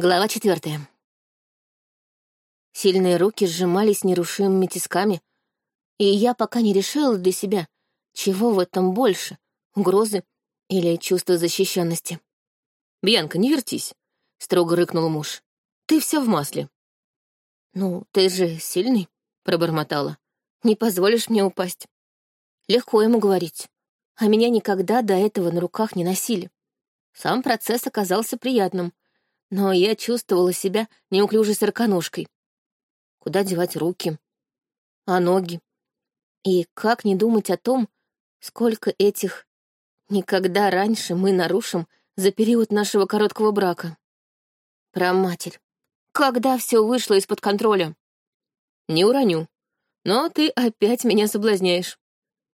Глава четвертая. Сильные руки сжимались нерушимыми тисками, и я пока не решила для себя, чего в этом больше — угрозы или чувство защищенности. «Бьянка, не вертись», — строго рыкнул муж. «Ты вся в масле». «Ну, ты же сильный», — пробормотала. «Не позволишь мне упасть». Легко ему говорить, а меня никогда до этого на руках не носили. Сам процесс оказался приятным — но я чувствовала себя неуклюжей сороконожкой. Куда девать руки? А ноги? И как не думать о том, сколько этих никогда раньше мы нарушим за период нашего короткого брака? Про матерь. Когда все вышло из-под контроля? Не уроню. Но ты опять меня соблазняешь.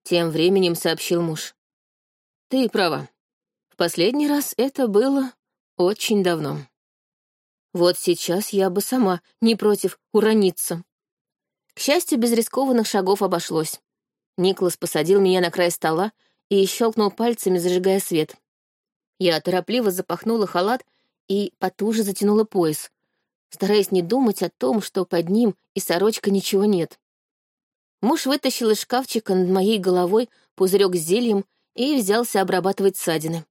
Тем временем сообщил муж. Ты права. В последний раз это было очень давно. Вот сейчас я бы сама не против урониться. К счастью, без рискованных шагов обошлось. Николас посадил меня на край стола и щелкнул пальцами, зажигая свет. Я торопливо запахнула халат и потуже затянула пояс, стараясь не думать о том, что под ним и сорочка ничего нет. Муж вытащил из шкафчика над моей головой пузырек с зельем и взялся обрабатывать ссадины.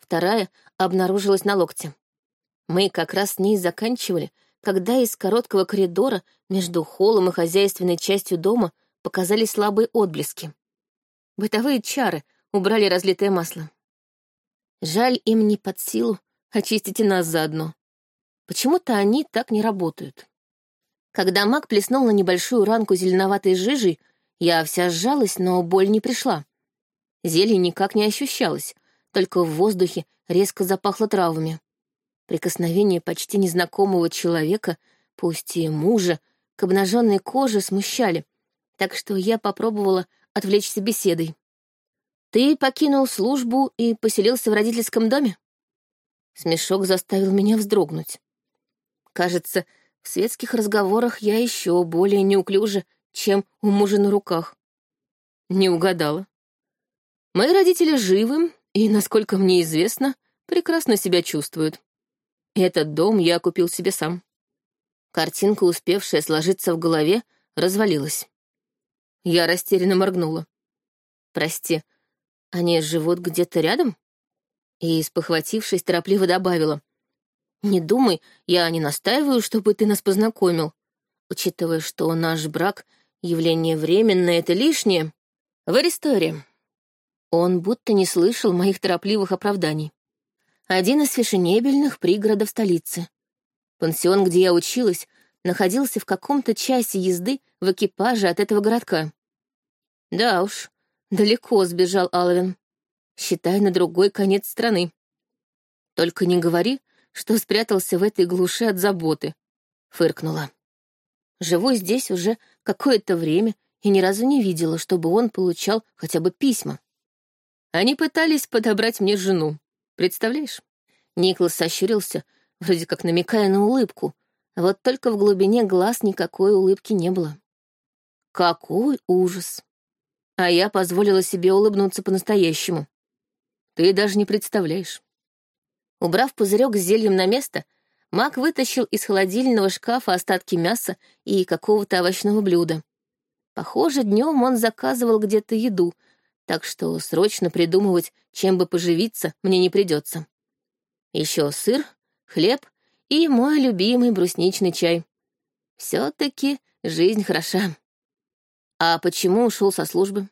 Вторая обнаружилась на локте. Мы как раз с ней заканчивали, когда из короткого коридора между холлом и хозяйственной частью дома показались слабые отблески. Бытовые чары убрали разлитое масло. Жаль, им не под силу очистить и нас заодно. Почему-то они так не работают. Когда маг плеснул на небольшую ранку зеленоватой жижей, я вся сжалась, но боль не пришла. Зелье никак не ощущалось, только в воздухе резко запахло травами. Прикосновение почти незнакомого человека, пусть и мужа, к обнаженной коже смущали, так что я попробовала отвлечься беседой. «Ты покинул службу и поселился в родительском доме?» Смешок заставил меня вздрогнуть. Кажется, в светских разговорах я еще более неуклюжа, чем у мужа на руках. Не угадала. Мои родители живы и, насколько мне известно, прекрасно себя чувствуют. Этот дом я купил себе сам. Картинка, успевшая сложиться в голове, развалилась. Я растерянно моргнула. «Прости, они живут где-то рядом?» И, спохватившись, торопливо добавила. «Не думай, я не настаиваю, чтобы ты нас познакомил. Учитывая, что наш брак — явление временное, это лишнее. В Аристоре». Он будто не слышал моих торопливых оправданий один из фешенебельных пригородов столицы. Пансион, где я училась, находился в каком-то часе езды в экипаже от этого городка. Да уж, далеко сбежал Алвин. Считай, на другой конец страны. Только не говори, что спрятался в этой глуши от заботы, — фыркнула. Живу здесь уже какое-то время и ни разу не видела, чтобы он получал хотя бы письма. Они пытались подобрать мне жену. Представляешь? Николас сощурился, вроде как намекая на улыбку, вот только в глубине глаз никакой улыбки не было. Какой ужас! А я позволила себе улыбнуться по-настоящему. Ты даже не представляешь. Убрав пузырек с зельем на место, Мак вытащил из холодильного шкафа остатки мяса и какого-то овощного блюда. Похоже, днем он заказывал где-то еду — так что срочно придумывать, чем бы поживиться, мне не придется. Еще сыр, хлеб и мой любимый брусничный чай. Все-таки жизнь хороша. А почему ушел со службы?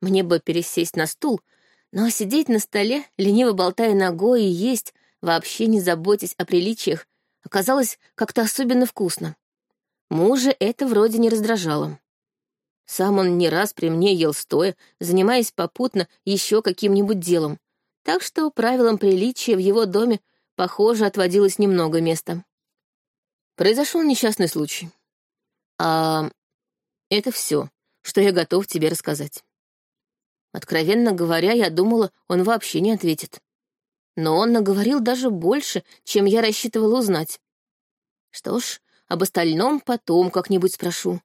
Мне бы пересесть на стул, но сидеть на столе, лениво болтая ногой и есть, вообще не заботясь о приличиях, оказалось как-то особенно вкусно. Мужа это вроде не раздражало. Сам он не раз при мне ел стоя, занимаясь попутно еще каким-нибудь делом. Так что правилам приличия в его доме, похоже, отводилось немного места. Произошел несчастный случай. А это все, что я готов тебе рассказать. Откровенно говоря, я думала, он вообще не ответит. Но он наговорил даже больше, чем я рассчитывала узнать. Что ж, об остальном потом как-нибудь спрошу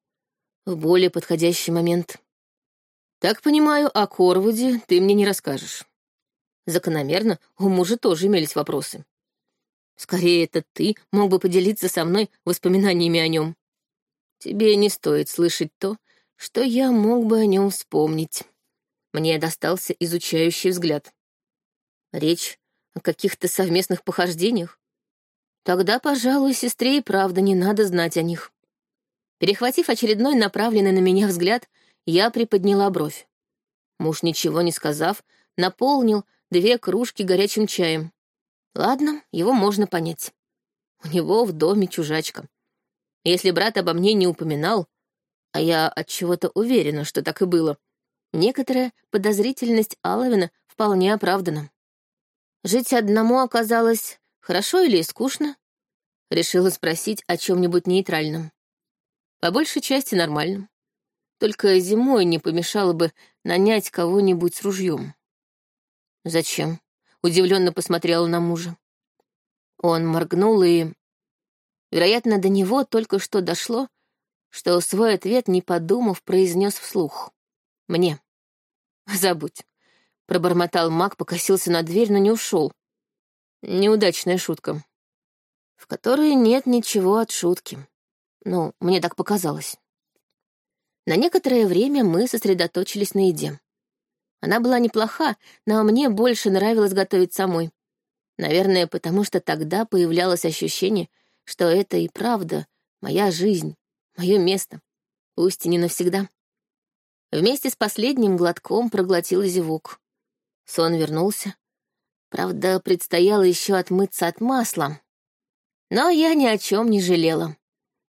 в более подходящий момент. Так понимаю, о Корвуде ты мне не расскажешь. Закономерно, у мужа тоже имелись вопросы. Скорее, это ты мог бы поделиться со мной воспоминаниями о нем. Тебе не стоит слышать то, что я мог бы о нем вспомнить. Мне достался изучающий взгляд. Речь о каких-то совместных похождениях? Тогда, пожалуй, сестре и правда не надо знать о них. Перехватив очередной направленный на меня взгляд, я приподняла бровь. Муж, ничего не сказав, наполнил две кружки горячим чаем. Ладно, его можно понять. У него в доме чужачка. Если брат обо мне не упоминал, а я от чего-то уверена, что так и было, некоторая подозрительность Алавина вполне оправдана. Жить одному оказалось хорошо или скучно? Решила спросить о чем-нибудь нейтральном. По большей части нормальном. Только зимой не помешало бы нанять кого-нибудь с ружьем. Зачем? Удивленно посмотрела на мужа. Он моргнул и... Вероятно, до него только что дошло, что свой ответ, не подумав, произнес вслух. «Мне». «Забудь». Пробормотал маг, покосился на дверь, но не ушел. Неудачная шутка. В которой нет ничего от шутки. Ну, мне так показалось. На некоторое время мы сосредоточились на еде. Она была неплоха, но мне больше нравилось готовить самой. Наверное, потому что тогда появлялось ощущение, что это и правда моя жизнь, мое место, пусть и не навсегда. Вместе с последним глотком проглотила зевок. Сон вернулся. Правда, предстояло еще отмыться от масла. Но я ни о чем не жалела.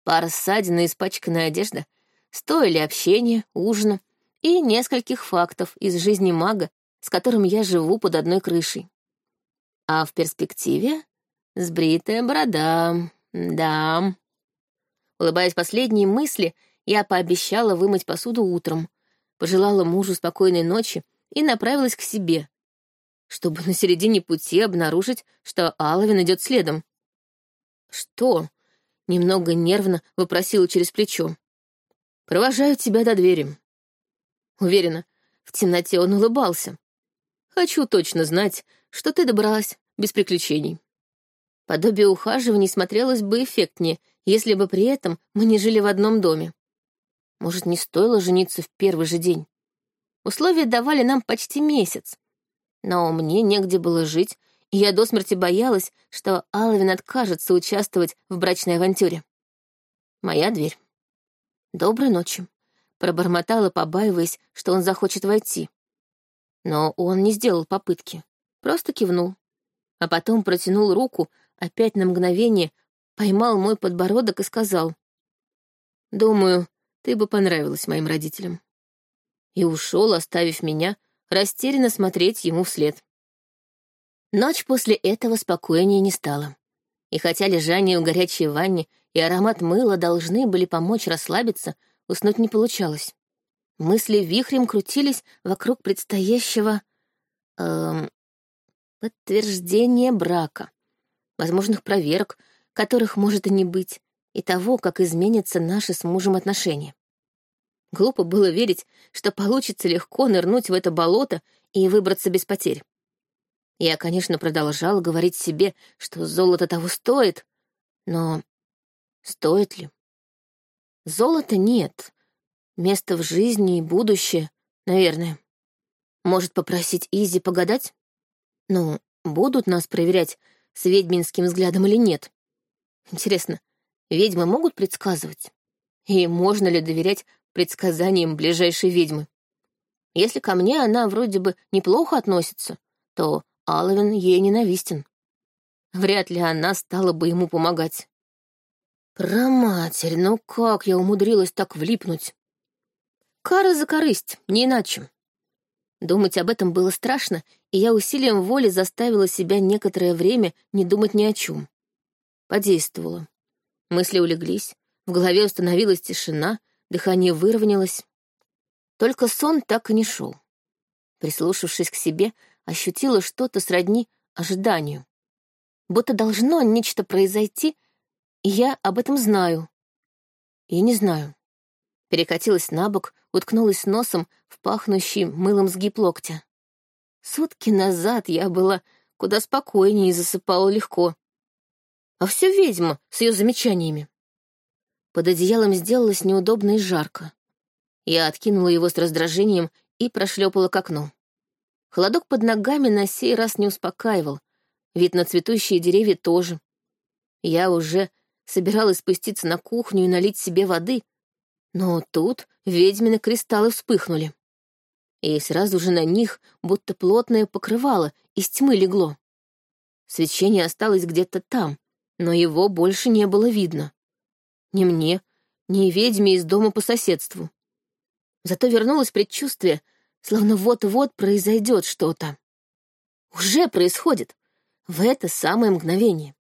Пара ссадин и испачканная одежда стоили общения, ужина и нескольких фактов из жизни мага, с которым я живу под одной крышей. А в перспективе — сбритая борода, да. Улыбаясь последней мысли, я пообещала вымыть посуду утром, пожелала мужу спокойной ночи и направилась к себе, чтобы на середине пути обнаружить, что Аловин идет следом. «Что?» — немного нервно вопросила через плечо. «Провожаю тебя до двери». Уверена, в темноте он улыбался. «Хочу точно знать, что ты добралась без приключений». Подобие ухаживаний смотрелось бы эффектнее, если бы при этом мы не жили в одном доме. Может, не стоило жениться в первый же день? Условия давали нам почти месяц. Но мне негде было жить, я до смерти боялась, что Алвин откажется участвовать в брачной авантюре. Моя дверь. Доброй ночи пробормотала, побаиваясь, что он захочет войти. Но он не сделал попытки, просто кивнул. А потом протянул руку, опять на мгновение, поймал мой подбородок и сказал. «Думаю, ты бы понравилась моим родителям». И ушел, оставив меня растерянно смотреть ему вслед. Ночь после этого спокойнее не стала. И хотя лежание в горячей ванне и аромат мыла должны были помочь расслабиться, уснуть не получалось. Мысли вихрем крутились вокруг предстоящего... Эм, подтверждения брака, возможных проверок, которых может и не быть, и того, как изменятся наши с мужем отношения. Глупо было верить, что получится легко нырнуть в это болото и выбраться без потерь. Я, конечно, продолжала говорить себе, что золото того стоит, но стоит ли? Золота нет. Место в жизни и будущее, наверное. Может, попросить Изи погадать? Ну, будут нас проверять с ведьминским взглядом или нет? Интересно, ведьмы могут предсказывать? И можно ли доверять предсказаниям ближайшей ведьмы? Если ко мне она вроде бы неплохо относится, то Алвин ей ненавистен. Вряд ли она стала бы ему помогать. Проматерь, ну как я умудрилась так влипнуть? Кара за корысть, не иначе. Думать об этом было страшно, и я усилием воли заставила себя некоторое время не думать ни о чем. Подействовала. Мысли улеглись, в голове установилась тишина, дыхание выровнялось. Только сон так и не шел. Прислушавшись к себе, ощутила что-то сродни ожиданию. Будто должно нечто произойти, и я об этом знаю. И не знаю. Перекатилась на бок, уткнулась носом в пахнущий мылом сгиб локтя. Сутки назад я была куда спокойнее и засыпала легко. а все ведьма с ее замечаниями. Под одеялом сделалось неудобно и жарко. Я откинула его с раздражением и прошлепала к окну. Холодок под ногами на сей раз не успокаивал. Вид на цветущие деревья тоже. Я уже собиралась спуститься на кухню и налить себе воды, но тут ведьмины кристаллы вспыхнули. И сразу же на них будто плотное покрывало из тьмы легло. Свечение осталось где-то там, но его больше не было видно. Ни мне, ни ведьме из дома по соседству. Зато вернулось предчувствие, словно вот-вот произойдет что-то. Уже происходит, в это самое мгновение.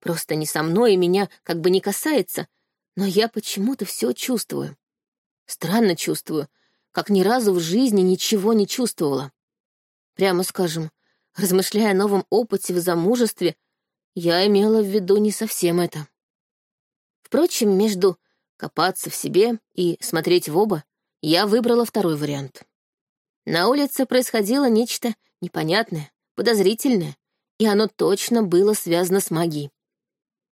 Просто не со мной и меня как бы не касается, но я почему-то все чувствую. Странно чувствую, как ни разу в жизни ничего не чувствовала. Прямо скажем, размышляя о новом опыте в замужестве, я имела в виду не совсем это. Впрочем, между копаться в себе и смотреть в оба я выбрала второй вариант. На улице происходило нечто непонятное, подозрительное, и оно точно было связано с магией,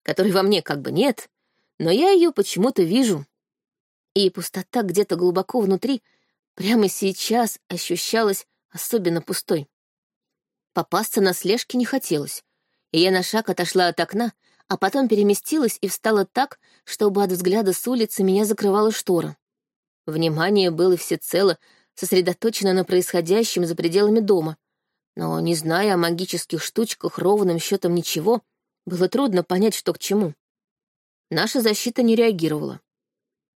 которой во мне как бы нет, но я ее почему-то вижу. И пустота где-то глубоко внутри прямо сейчас ощущалась особенно пустой. Попасться на слежки не хотелось, и я на шаг отошла от окна, а потом переместилась и встала так, чтобы от взгляда с улицы меня закрывала штора. Внимание было всецело сосредоточено на происходящем за пределами дома, но, не зная о магических штучках ровным счетом ничего, было трудно понять, что к чему. Наша защита не реагировала.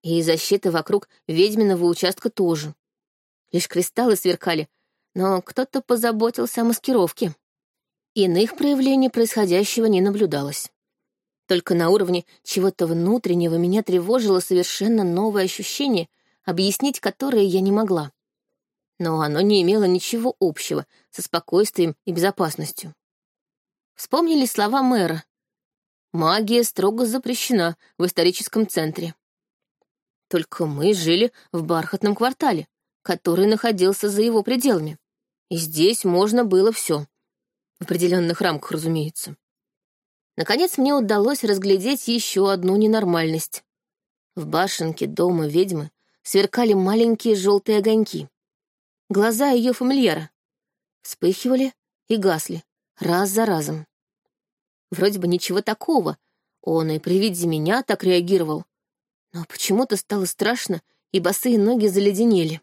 И защита вокруг ведьминого участка тоже. Лишь кристаллы сверкали, но кто-то позаботился о маскировке. Иных проявлений происходящего не наблюдалось. Только на уровне чего-то внутреннего меня тревожило совершенно новое ощущение — объяснить которое я не могла. Но оно не имело ничего общего со спокойствием и безопасностью. Вспомнили слова мэра. Магия строго запрещена в историческом центре. Только мы жили в бархатном квартале, который находился за его пределами. И здесь можно было все. В определенных рамках, разумеется. Наконец мне удалось разглядеть еще одну ненормальность. В башенке дома ведьмы сверкали маленькие желтые огоньки. Глаза ее фамильяра вспыхивали и гасли, раз за разом. Вроде бы ничего такого, он и при виде меня так реагировал. Но почему-то стало страшно, и босые ноги заледенели.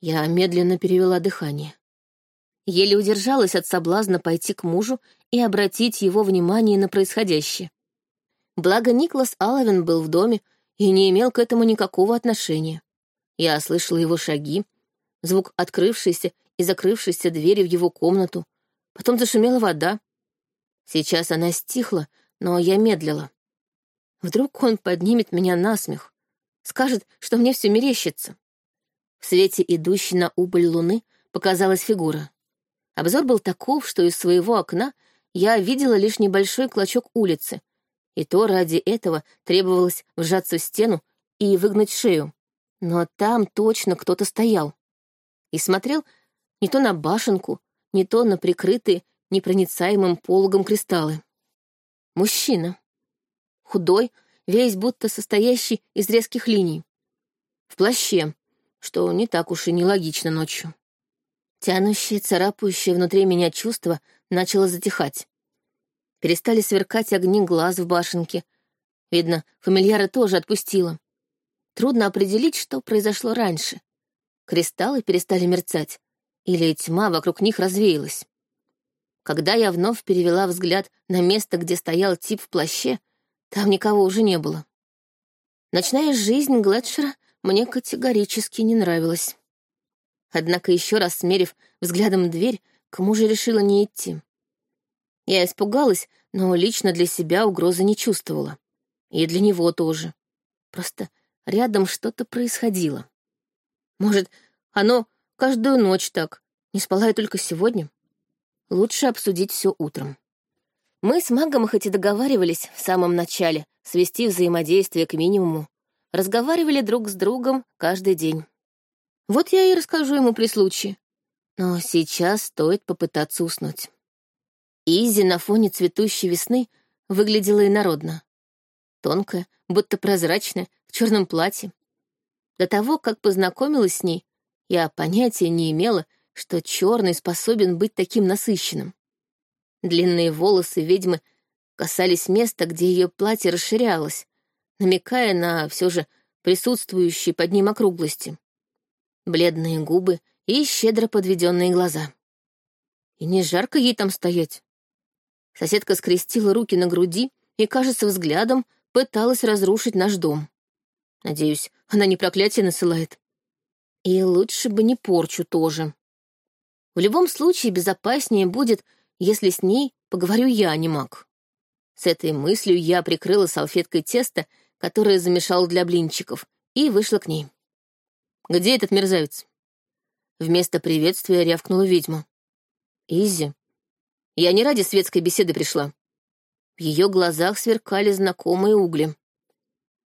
Я медленно перевела дыхание. Еле удержалась от соблазна пойти к мужу и обратить его внимание на происходящее. Благо Никлас Алловин был в доме, и не имел к этому никакого отношения. Я слышала его шаги, звук открывшейся и закрывшейся двери в его комнату, потом зашумела вода. Сейчас она стихла, но я медлила. Вдруг он поднимет меня на смех, скажет, что мне все мерещится. В свете идущей на убыль луны показалась фигура. Обзор был таков, что из своего окна я видела лишь небольшой клочок улицы, и то ради этого требовалось вжаться в стену и выгнуть шею. Но там точно кто-то стоял. И смотрел не то на башенку, не то на прикрытые непроницаемым пологом кристаллы. Мужчина. Худой, весь будто состоящий из резких линий. В плаще, что не так уж и нелогично ночью. Тянущее, царапающее внутри меня чувство начало затихать. Перестали сверкать огни глаз в башенке. Видно, фамильяра тоже отпустила. Трудно определить, что произошло раньше. Кристаллы перестали мерцать, или тьма вокруг них развеялась. Когда я вновь перевела взгляд на место, где стоял тип в плаще, там никого уже не было. Ночная жизнь Глетшера мне категорически не нравилась. Однако еще раз смерив взглядом дверь, к мужу решила не идти. Я испугалась, но лично для себя угрозы не чувствовала. И для него тоже. Просто рядом что-то происходило. Может, оно каждую ночь так, не спала я только сегодня? Лучше обсудить все утром. Мы с магом хоть и договаривались в самом начале свести взаимодействие к минимуму, разговаривали друг с другом каждый день. Вот я и расскажу ему при случае. Но сейчас стоит попытаться уснуть. Изи на фоне цветущей весны выглядела инородно. Тонкая, будто прозрачная, в черном платье. До того, как познакомилась с ней, я понятия не имела, что черный способен быть таким насыщенным. Длинные волосы ведьмы касались места, где ее платье расширялось, намекая на все же присутствующие под ним округлости. Бледные губы и щедро подведенные глаза. И не жарко ей там стоять. Соседка скрестила руки на груди и, кажется, взглядом пыталась разрушить наш дом. Надеюсь, она не проклятие насылает. И лучше бы не порчу тоже. В любом случае безопаснее будет, если с ней поговорю я, а не маг. С этой мыслью я прикрыла салфеткой тесто, которое замешал для блинчиков, и вышла к ней. «Где этот мерзавец?» Вместо приветствия рявкнула ведьма. «Изи, я не ради светской беседы пришла». В ее глазах сверкали знакомые угли.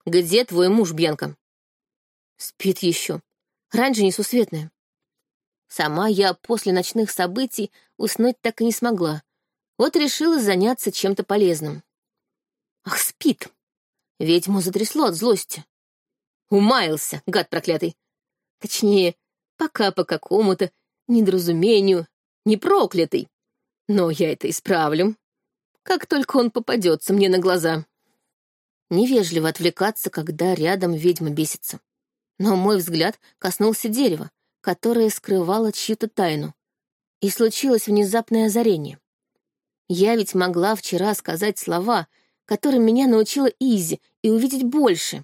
«Где твой муж, Бьянка?» «Спит еще. Раньше несусветная». Сама я после ночных событий уснуть так и не смогла. Вот решила заняться чем-то полезным. Ах, спит! Ведьму затрясло от злости. Умаялся, гад проклятый. Точнее, пока по какому-то недоразумению, не проклятый. Но я это исправлю, как только он попадется мне на глаза. Невежливо отвлекаться, когда рядом ведьма бесится. Но мой взгляд коснулся дерева, которое скрывало чью-то тайну. И случилось внезапное озарение. Я ведь могла вчера сказать слова, которым меня научила Изи, и увидеть больше.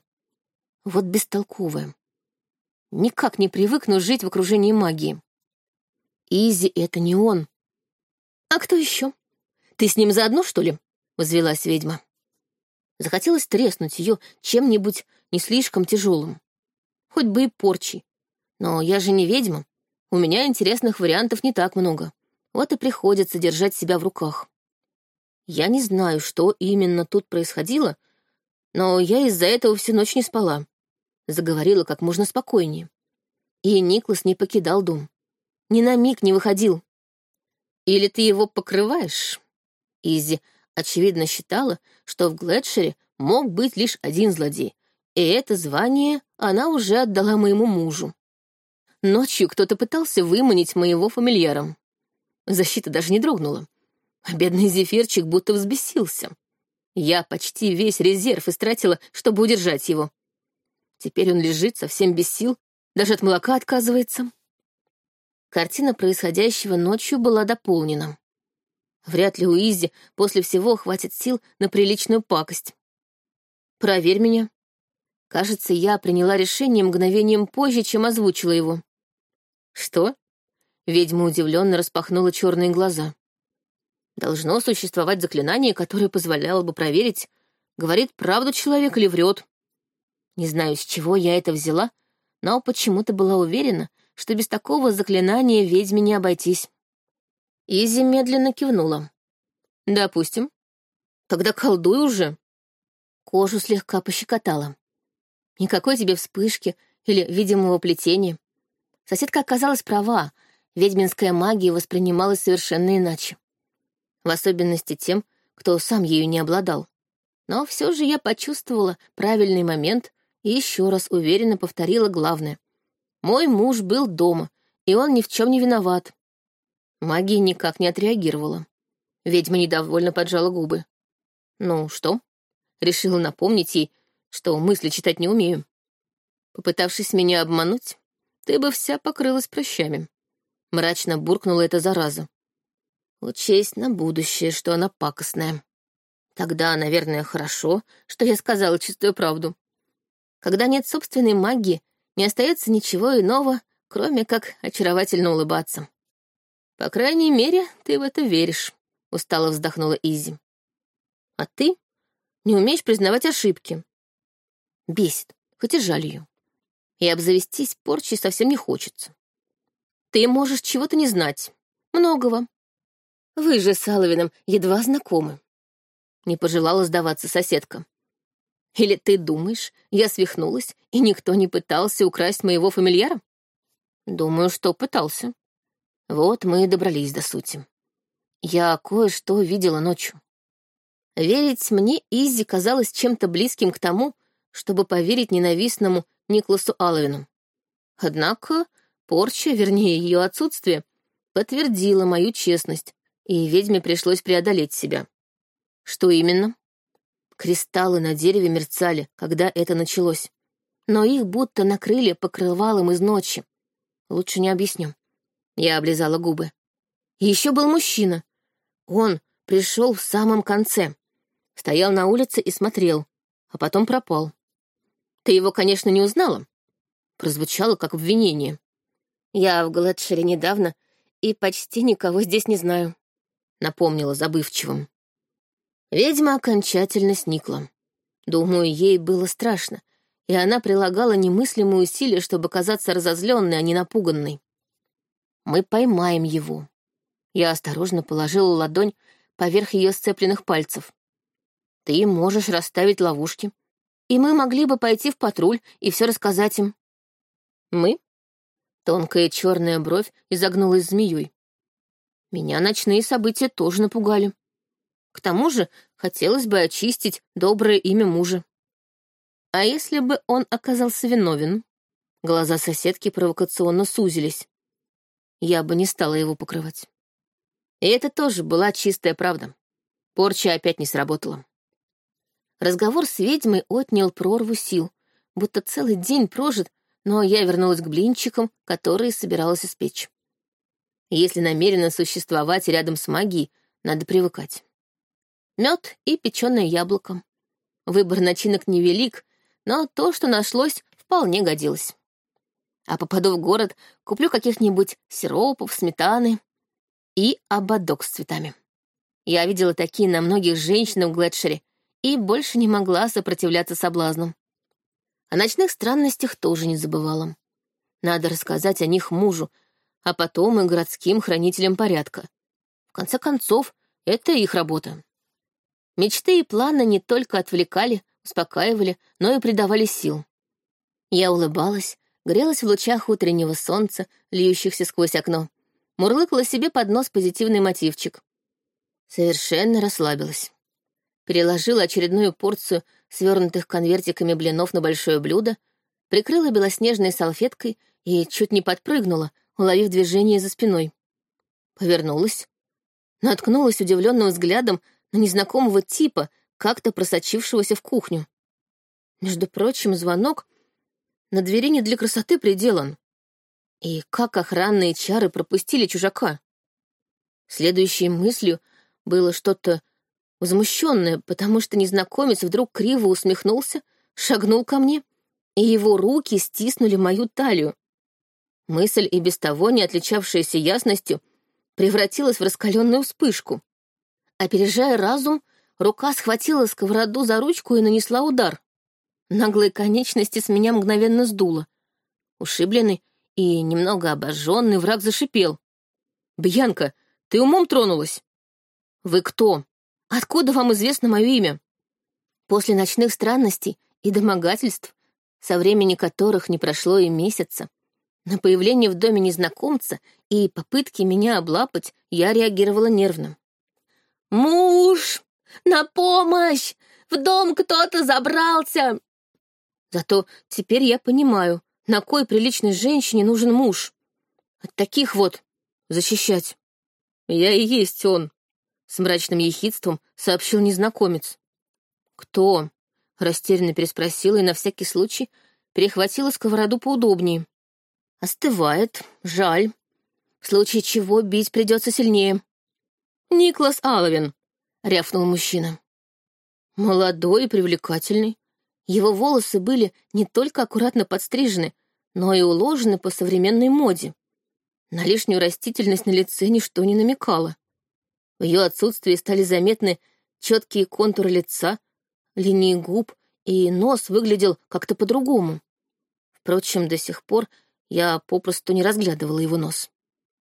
Вот бестолковая. Никак не привыкну жить в окружении магии. Изи — это не он. А кто еще? Ты с ним заодно, что ли? Возвелась ведьма. Захотелось треснуть ее чем-нибудь не слишком тяжелым. Хоть бы и порчи. Но я же не ведьма. У меня интересных вариантов не так много. Вот и приходится держать себя в руках. Я не знаю, что именно тут происходило, но я из-за этого всю ночь не спала. Заговорила как можно спокойнее. И Никлас не покидал дом. Ни на миг не выходил. Или ты его покрываешь? Изи, очевидно, считала, что в Глэдшере мог быть лишь один злодей, и это звание она уже отдала моему мужу. Ночью кто-то пытался выманить моего фамильяра. Защита даже не дрогнула. А бедный зефирчик будто взбесился. Я почти весь резерв истратила, чтобы удержать его. Теперь он лежит совсем без сил, даже от молока отказывается. Картина происходящего ночью была дополнена. Вряд ли у Изи после всего хватит сил на приличную пакость. Проверь меня. Кажется, я приняла решение мгновением позже, чем озвучила его. Что? Ведьма удивленно распахнула черные глаза. Должно существовать заклинание, которое позволяло бы проверить, говорит правду человек или врет. Не знаю, с чего я это взяла, но почему-то была уверена, что без такого заклинания ведьме не обойтись. Изи медленно кивнула. «Допустим. Тогда колдуй уже». Кожу слегка пощекотала. Никакой тебе вспышки или видимого плетения. Соседка оказалась права, ведьминская магия воспринималась совершенно иначе в особенности тем, кто сам ею не обладал. Но все же я почувствовала правильный момент и еще раз уверенно повторила главное. Мой муж был дома, и он ни в чем не виноват. Магия никак не отреагировала. Ведьма недовольно поджала губы. «Ну что?» Решила напомнить ей, что мысли читать не умею. Попытавшись меня обмануть, ты бы вся покрылась прыщами. Мрачно буркнула эта зараза. Учесть на будущее, что она пакостная. Тогда, наверное, хорошо, что я сказала чистую правду. Когда нет собственной магии, не остается ничего иного, кроме как очаровательно улыбаться. По крайней мере, ты в это веришь, — устало вздохнула Изи. А ты не умеешь признавать ошибки. Бесит, хоть и жаль ее. И обзавестись порчей совсем не хочется. Ты можешь чего-то не знать. Многого. Вы же с Аловином едва знакомы. Не пожелала сдаваться соседка. Или ты думаешь, я свихнулась, и никто не пытался украсть моего фамильяра? Думаю, что пытался. Вот мы и добрались до сути. Я кое-что видела ночью. Верить мне Изи казалось чем-то близким к тому, чтобы поверить ненавистному Никласу Аловину. Однако порча, вернее, ее отсутствие, подтвердила мою честность, и ведьме пришлось преодолеть себя. Что именно? Кристаллы на дереве мерцали, когда это началось. Но их будто накрыли покрывалом из ночи. Лучше не объясню. Я облизала губы. еще был мужчина. Он пришел в самом конце. Стоял на улице и смотрел, а потом пропал. Ты его, конечно, не узнала. Прозвучало как обвинение. Я в Глэдшере недавно и почти никого здесь не знаю, напомнила забывчивым. Ведьма окончательно сникла. Думаю, ей было страшно, и она прилагала немыслимые усилия, чтобы казаться разозленной, а не напуганной. Мы поймаем его. Я осторожно положила ладонь поверх ее сцепленных пальцев. Ты можешь расставить ловушки, и мы могли бы пойти в патруль и все рассказать им. Мы? Тонкая черная бровь изогнулась змеей. Меня ночные события тоже напугали. К тому же хотелось бы очистить доброе имя мужа. А если бы он оказался виновен? Глаза соседки провокационно сузились. Я бы не стала его покрывать. И это тоже была чистая правда. Порча опять не сработала. Разговор с ведьмой отнял прорву сил, будто целый день прожит, но я вернулась к блинчикам, которые собиралась испечь. Если намеренно существовать рядом с магией, надо привыкать. Мед и печеное яблоко. Выбор начинок невелик, но то, что нашлось, вполне годилось. А попаду в город, куплю каких-нибудь сиропов, сметаны и ободок с цветами. Я видела такие на многих женщинах в Глэдшере, и больше не могла сопротивляться соблазнам. О ночных странностях тоже не забывала. Надо рассказать о них мужу, а потом и городским хранителям порядка. В конце концов, это их работа. Мечты и планы не только отвлекали, успокаивали, но и придавали сил. Я улыбалась, грелась в лучах утреннего солнца, льющихся сквозь окно, мурлыкала себе под нос позитивный мотивчик. Совершенно расслабилась переложила очередную порцию свернутых конвертиками блинов на большое блюдо, прикрыла белоснежной салфеткой и чуть не подпрыгнула, уловив движение за спиной. Повернулась, наткнулась удивленным взглядом на незнакомого типа, как-то просочившегося в кухню. Между прочим, звонок на двери не для красоты приделан. И как охранные чары пропустили чужака? Следующей мыслью было что-то возмущенная, потому что незнакомец вдруг криво усмехнулся, шагнул ко мне, и его руки стиснули мою талию. Мысль, и без того не отличавшаяся ясностью, превратилась в раскаленную вспышку. Опережая разум, рука схватила сковороду за ручку и нанесла удар. Наглые конечности с меня мгновенно сдуло. Ушибленный и немного обожженный враг зашипел. «Бьянка, ты умом тронулась?» «Вы кто?» Откуда вам известно мое имя? После ночных странностей и домогательств, со времени которых не прошло и месяца, на появление в доме незнакомца и попытки меня облапать я реагировала нервно. «Муж! На помощь! В дом кто-то забрался!» Зато теперь я понимаю, на кой приличной женщине нужен муж. От таких вот защищать. Я и есть он. С мрачным ехидством сообщил незнакомец. «Кто?» — растерянно переспросила и на всякий случай перехватила сковороду поудобнее. «Остывает. Жаль. В случае чего бить придется сильнее». «Никлас Аловин», — рявкнул мужчина. Молодой и привлекательный. Его волосы были не только аккуратно подстрижены, но и уложены по современной моде. На лишнюю растительность на лице ничто не намекало. В ее отсутствии стали заметны четкие контуры лица, линии губ, и нос выглядел как-то по-другому. Впрочем, до сих пор я попросту не разглядывала его нос.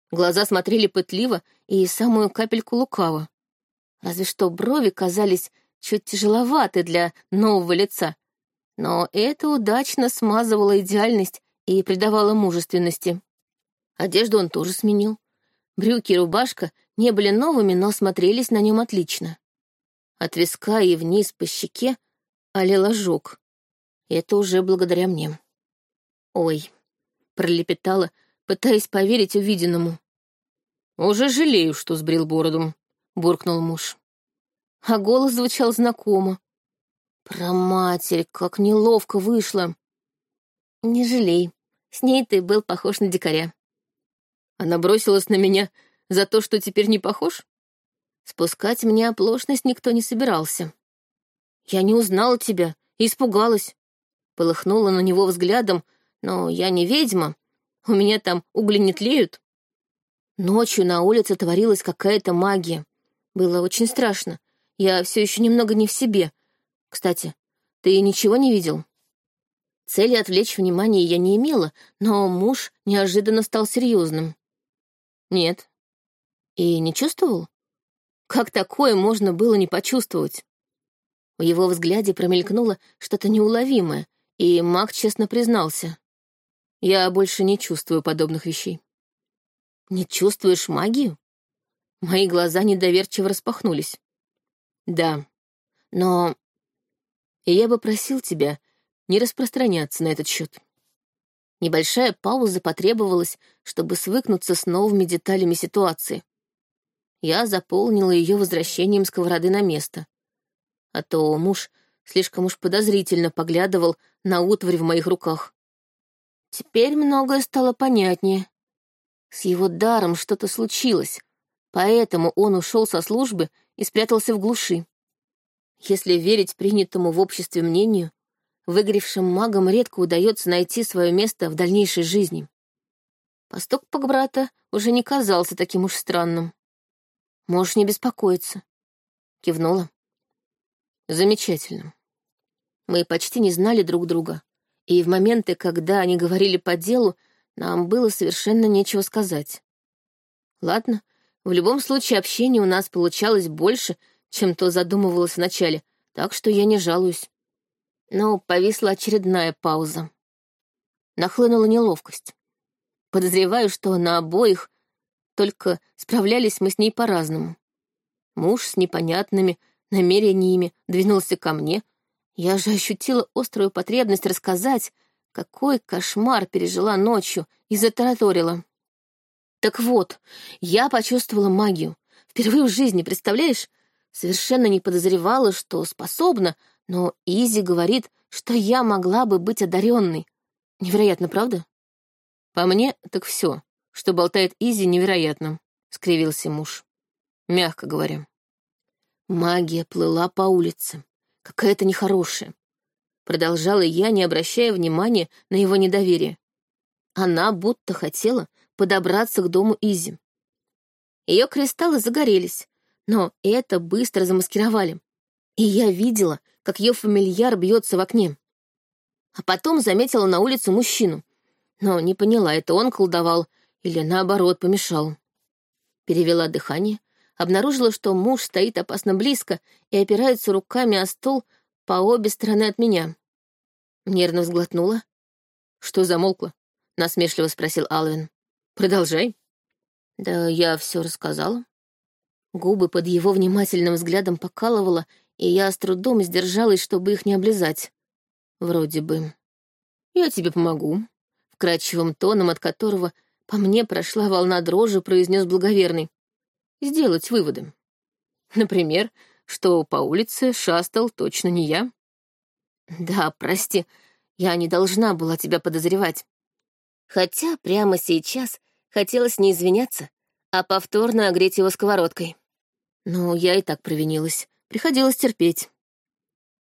Глаза смотрели пытливо и самую капельку лукаво. Разве что брови казались чуть тяжеловаты для нового лица. Но это удачно смазывало идеальность и придавало мужественности. Одежду он тоже сменил. Брюки и рубашка не были новыми, но смотрелись на нем отлично. От виска и вниз по щеке олел ожог. Это уже благодаря мне. «Ой», — пролепетала, пытаясь поверить увиденному. «Уже жалею, что сбрил бороду», — буркнул муж. А голос звучал знакомо. Про матерь, как неловко вышло. Не жалей, с ней ты был похож на дикаря. Она бросилась на меня за то, что теперь не похож? Спускать мне оплошность никто не собирался. Я не узнала тебя и испугалась. Полыхнула на него взглядом, но я не ведьма. У меня там угли не тлеют. Ночью на улице творилась какая-то магия. Было очень страшно. Я все еще немного не в себе. Кстати, ты ничего не видел? Цели отвлечь внимание я не имела, но муж неожиданно стал серьезным. Нет. И не чувствовал? Как такое можно было не почувствовать? В его взгляде промелькнуло что-то неуловимое, и маг честно признался. Я больше не чувствую подобных вещей. Не чувствуешь магию? Мои глаза недоверчиво распахнулись. Да. Но... Я бы просил тебя не распространяться на этот счет. Небольшая пауза потребовалась, чтобы свыкнуться с новыми деталями ситуации. Я заполнила ее возвращением сковороды на место. А то муж слишком уж подозрительно поглядывал на утварь в моих руках. Теперь многое стало понятнее. С его даром что-то случилось, поэтому он ушел со службы и спрятался в глуши. Если верить принятому в обществе мнению, выгоревшим магам редко удается найти свое место в дальнейшей жизни. Поступок брата уже не казался таким уж странным. «Можешь не беспокоиться», — кивнула. «Замечательно». Мы почти не знали друг друга, и в моменты, когда они говорили по делу, нам было совершенно нечего сказать. Ладно, в любом случае общение у нас получалось больше, чем то задумывалось вначале, так что я не жалуюсь. Но повисла очередная пауза. Нахлынула неловкость. Подозреваю, что на обоих, только справлялись мы с ней по-разному. Муж с непонятными намерениями двинулся ко мне, я же ощутила острую потребность рассказать, какой кошмар пережила ночью и затараторила. Так вот, я почувствовала магию. Впервые в жизни, представляешь? Совершенно не подозревала, что способна, но Изи говорит, что я могла бы быть одаренной. Невероятно, правда? По мне, так все, что болтает Изи, невероятно, — скривился муж. Мягко говоря. Магия плыла по улице какая-то нехорошая. Продолжала я, не обращая внимания на его недоверие. Она будто хотела подобраться к дому Изи. Ее кристаллы загорелись, но это быстро замаскировали. И я видела, как ее фамильяр бьется в окне. А потом заметила на улице мужчину, но не поняла, это он колдовал или, наоборот, помешал. Перевела дыхание, обнаружила, что муж стоит опасно близко и опирается руками о стол по обе стороны от меня. Нервно взглотнула. «Что замолкло?» — насмешливо спросил Алвин. «Продолжай». «Да я все рассказала». Губы под его внимательным взглядом покалывала, и я с трудом сдержалась, чтобы их не облизать. Вроде бы. «Я тебе помогу», — вкрадчивым тоном, от которого по мне прошла волна дрожи, произнес благоверный сделать выводы. Например, что по улице шастал точно не я. Да, прости, я не должна была тебя подозревать. Хотя прямо сейчас хотелось не извиняться, а повторно огреть его сковородкой. Но я и так провинилась, приходилось терпеть.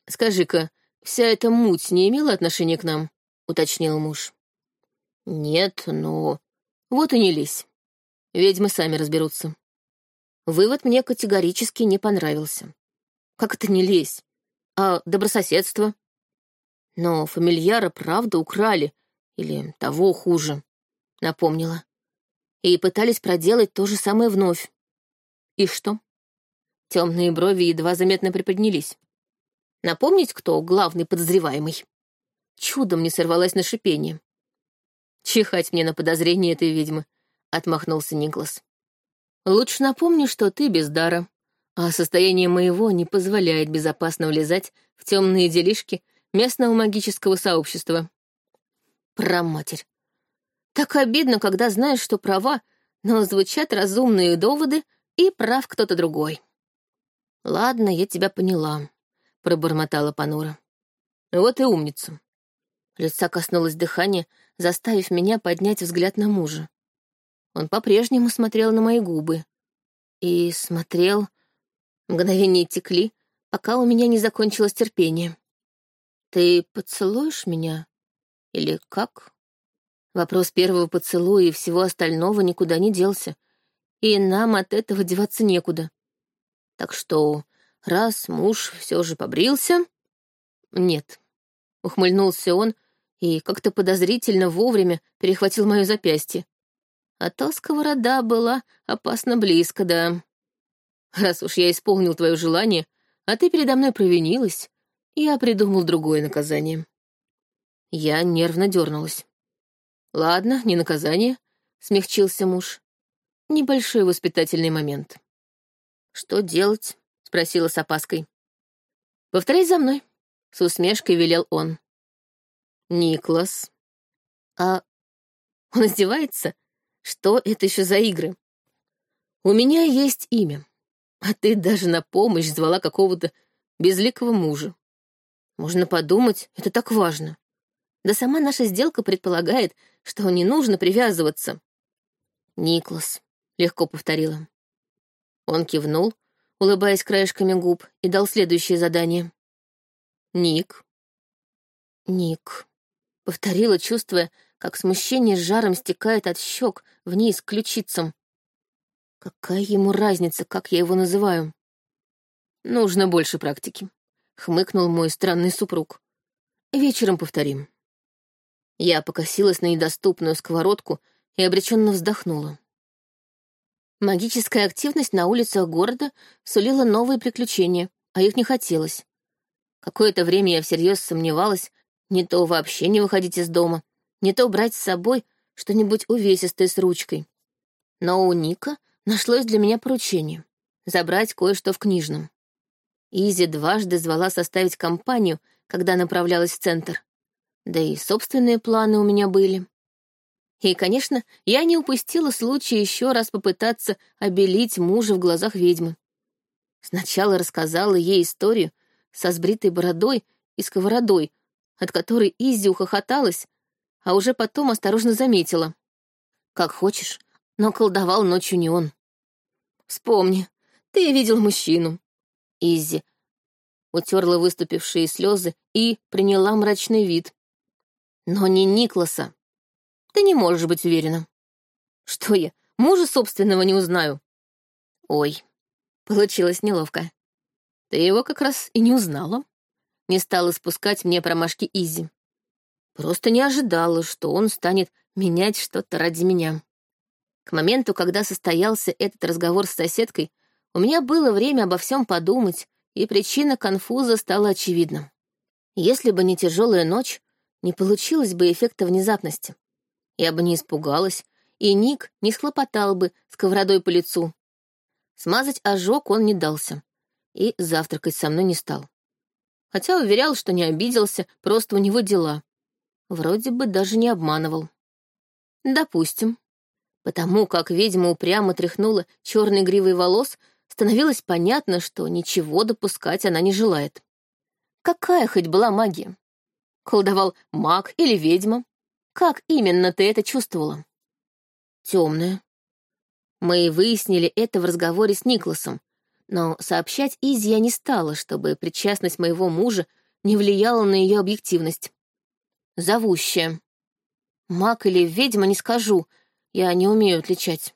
«Скажи-ка, вся эта муть не имела отношения к нам?» — уточнил муж. «Нет, но...» «Вот и не лезь. Ведьмы сами разберутся. Вывод мне категорически не понравился. Как это не лезь? А добрососедство? Но фамильяра правда украли, или того хуже, напомнила. И пытались проделать то же самое вновь. И что? Темные брови едва заметно приподнялись. Напомнить, кто главный подозреваемый? Чудом не сорвалась на шипение. Чихать мне на подозрение этой ведьмы, — отмахнулся Никлас. Лучше напомни, что ты без дара, А состояние моего не позволяет безопасно влезать в темные делишки местного магического сообщества. Проматерь. Так обидно, когда знаешь, что права, но звучат разумные доводы, и прав кто-то другой. «Ладно, я тебя поняла», — пробормотала Панура. «Вот и умница». Лица коснулось дыхания, заставив меня поднять взгляд на мужа. Он по-прежнему смотрел на мои губы. И смотрел... Мгновения текли, пока у меня не закончилось терпение. «Ты поцелуешь меня? Или как?» Вопрос первого поцелуя и всего остального никуда не делся, и нам от этого деваться некуда. Так что, раз муж все же побрился... Нет. Ухмыльнулся он и как-то подозрительно вовремя перехватил мое запястье. А то сковорода была опасно близко, да. Раз уж я исполнил твое желание, а ты передо мной провинилась, я придумал другое наказание. Я нервно дернулась. Ладно, не наказание, смягчился муж. Небольшой воспитательный момент. «Что делать?» — спросила с опаской. «Повторяй за мной», — с усмешкой велел он. «Никлас». «А он издевается? Что это еще за игры?» «У меня есть имя, а ты даже на помощь звала какого-то безликого мужа. Можно подумать, это так важно. Да сама наша сделка предполагает, что не нужно привязываться». «Никлас», — легко повторила. Он кивнул, улыбаясь краешками губ, и дал следующее задание. «Ник». «Ник», — повторила, чувствуя, как смущение с жаром стекает от щек вниз к ключицам. Какая ему разница, как я его называю? Нужно больше практики, — хмыкнул мой странный супруг. Вечером повторим. Я покосилась на недоступную сковородку и обреченно вздохнула. Магическая активность на улицах города сулила новые приключения, а их не хотелось. Какое-то время я всерьез сомневалась, не то вообще не выходить из дома, не то брать с собой что-нибудь увесистое с ручкой. Но у Ника нашлось для меня поручение — забрать кое-что в книжном. Изи дважды звала составить компанию, когда направлялась в центр. Да и собственные планы у меня были. И, конечно, я не упустила случая еще раз попытаться обелить мужа в глазах ведьмы. Сначала рассказала ей историю со сбритой бородой и сковородой, от которой Изи ухохоталась, а уже потом осторожно заметила. «Как хочешь, но колдовал ночью не он». «Вспомни, ты видел мужчину». Изи утерла выступившие слезы и приняла мрачный вид. «Но не Никласа». Ты не можешь быть уверена. Что я, мужа собственного не узнаю? Ой, получилось неловко. Ты его как раз и не узнала. Не стала спускать мне промашки Изи. Просто не ожидала, что он станет менять что-то ради меня. К моменту, когда состоялся этот разговор с соседкой, у меня было время обо всем подумать, и причина конфуза стала очевидна. Если бы не тяжелая ночь, не получилось бы эффекта внезапности. Я бы не испугалась, и Ник не схлопотал бы сковородой по лицу. Смазать ожог он не дался, и завтракать со мной не стал. Хотя уверял, что не обиделся, просто у него дела. Вроде бы даже не обманывал. Допустим. Потому как ведьма упрямо тряхнула черной гривой волос, становилось понятно, что ничего допускать она не желает. Какая хоть была магия? Колдовал маг или ведьма? Как именно ты это чувствовала? Темная. Мы выяснили это в разговоре с Никласом, но сообщать Изи я не стала, чтобы причастность моего мужа не влияла на ее объективность. Зовущая. Маг или ведьма не скажу, я не умею отличать.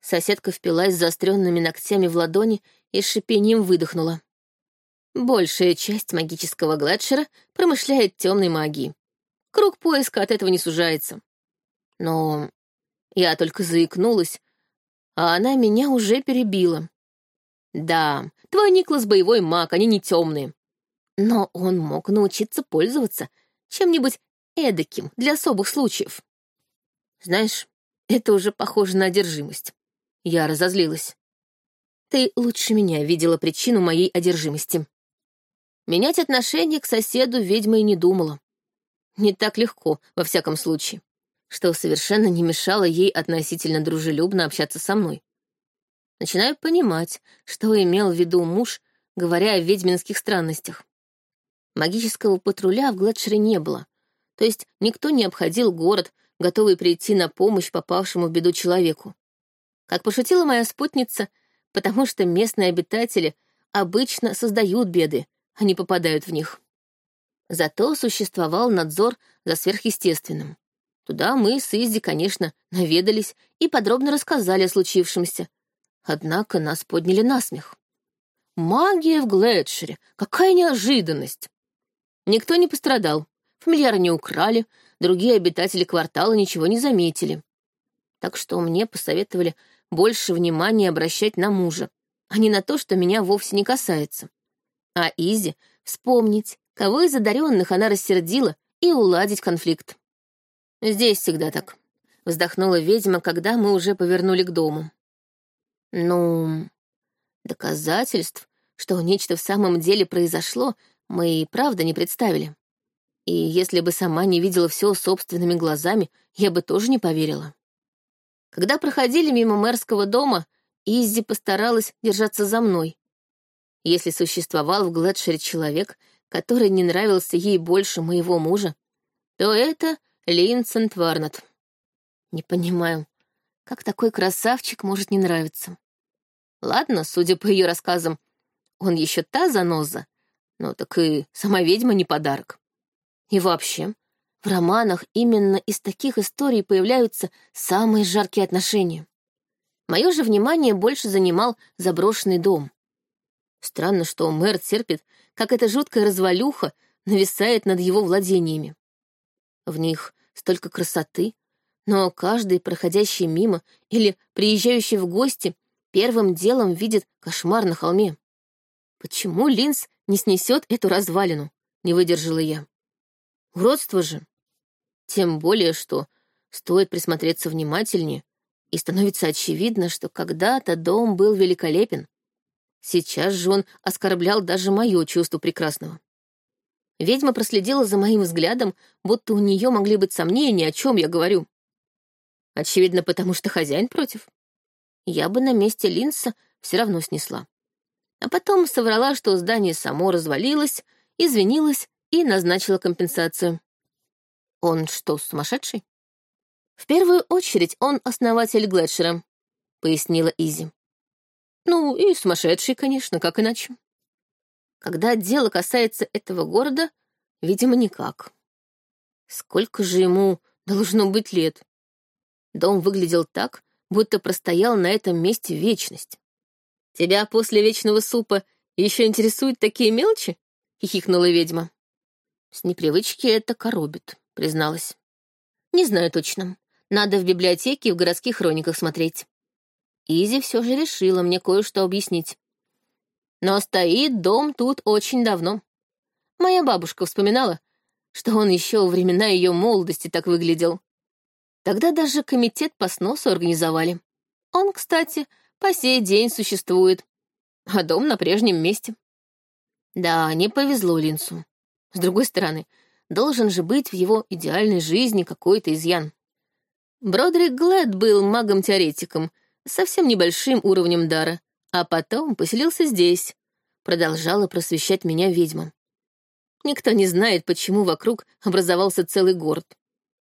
Соседка впилась заостренными ногтями в ладони и с шипением выдохнула. Большая часть магического гладшера промышляет темной магией. Круг поиска от этого не сужается. Но я только заикнулась, а она меня уже перебила. Да, твой Никлас боевой маг, они не темные. Но он мог научиться пользоваться чем-нибудь эдаким для особых случаев. Знаешь, это уже похоже на одержимость. Я разозлилась. Ты лучше меня видела причину моей одержимости. Менять отношение к соседу ведьма и не думала. Не так легко, во всяком случае, что совершенно не мешало ей относительно дружелюбно общаться со мной. Начинаю понимать, что имел в виду муж, говоря о ведьминских странностях. Магического патруля в Гладшере не было, то есть никто не обходил город, готовый прийти на помощь попавшему в беду человеку. Как пошутила моя спутница, потому что местные обитатели обычно создают беды, а не попадают в них. Зато существовал надзор за сверхъестественным. Туда мы с Изди, конечно, наведались и подробно рассказали о случившемся. Однако нас подняли на смех. Магия в Глэдшере! Какая неожиданность! Никто не пострадал, фамильяра не украли, другие обитатели квартала ничего не заметили. Так что мне посоветовали больше внимания обращать на мужа, а не на то, что меня вовсе не касается. А Изи вспомнить, кого из одаренных она рассердила, и уладить конфликт. Здесь всегда так. Вздохнула ведьма, когда мы уже повернули к дому. Ну, доказательств, что нечто в самом деле произошло, мы и правда не представили. И если бы сама не видела все собственными глазами, я бы тоже не поверила. Когда проходили мимо мэрского дома, Иззи постаралась держаться за мной. Если существовал в Глэдшире человек, который не нравился ей больше моего мужа, то это Линсент Варнет. Не понимаю, как такой красавчик может не нравиться. Ладно, судя по ее рассказам, он еще та заноза, но так и сама ведьма не подарок. И вообще, в романах именно из таких историй появляются самые жаркие отношения. Мое же внимание больше занимал заброшенный дом. Странно, что мэр терпит, как эта жуткая развалюха нависает над его владениями. В них столько красоты, но каждый, проходящий мимо или приезжающий в гости, первым делом видит кошмар на холме. Почему Линз не снесет эту развалину? Не выдержала я. Уродство же. Тем более, что стоит присмотреться внимательнее, и становится очевидно, что когда-то дом был великолепен. Сейчас же он оскорблял даже мое чувство прекрасного. Ведьма проследила за моим взглядом, будто у нее могли быть сомнения, о чем я говорю. Очевидно, потому что хозяин против. Я бы на месте Линса все равно снесла. А потом соврала, что здание само развалилось, извинилась и назначила компенсацию. Он что, сумасшедший? В первую очередь он основатель Глэдшера, пояснила Изи. Ну, и сумасшедший, конечно, как иначе. Когда дело касается этого города, видимо, никак. Сколько же ему должно быть лет? Дом выглядел так, будто простоял на этом месте вечность. «Тебя после вечного супа еще интересуют такие мелочи?» — хихикнула ведьма. «С непривычки это коробит», призналась. «Не знаю точно. Надо в библиотеке и в городских хрониках смотреть». Изи все же решила мне кое-что объяснить. Но стоит дом тут очень давно. Моя бабушка вспоминала, что он еще во времена ее молодости так выглядел. Тогда даже комитет по сносу организовали. Он, кстати, по сей день существует, а дом на прежнем месте. Да, не повезло Линсу. С другой стороны, Должен же быть в его идеальной жизни какой-то изъян. Бродрик Глэд был магом-теоретиком, совсем небольшим уровнем дара, а потом поселился здесь. Продолжала просвещать меня ведьма. Никто не знает, почему вокруг образовался целый город.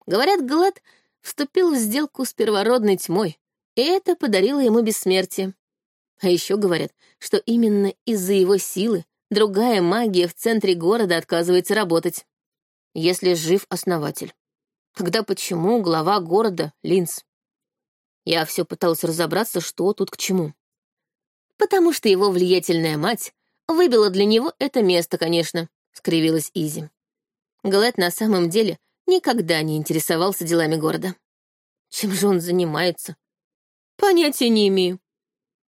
Говорят, Глэд вступил в сделку с первородной тьмой, и это подарило ему бессмертие. А еще говорят, что именно из-за его силы другая магия в центре города отказывается работать если жив основатель. Тогда почему глава города — Линц? Я все пыталась разобраться, что тут к чему. Потому что его влиятельная мать выбила для него это место, конечно, — скривилась Изи. Глэд на самом деле никогда не интересовался делами города. Чем же он занимается? Понятия не имею.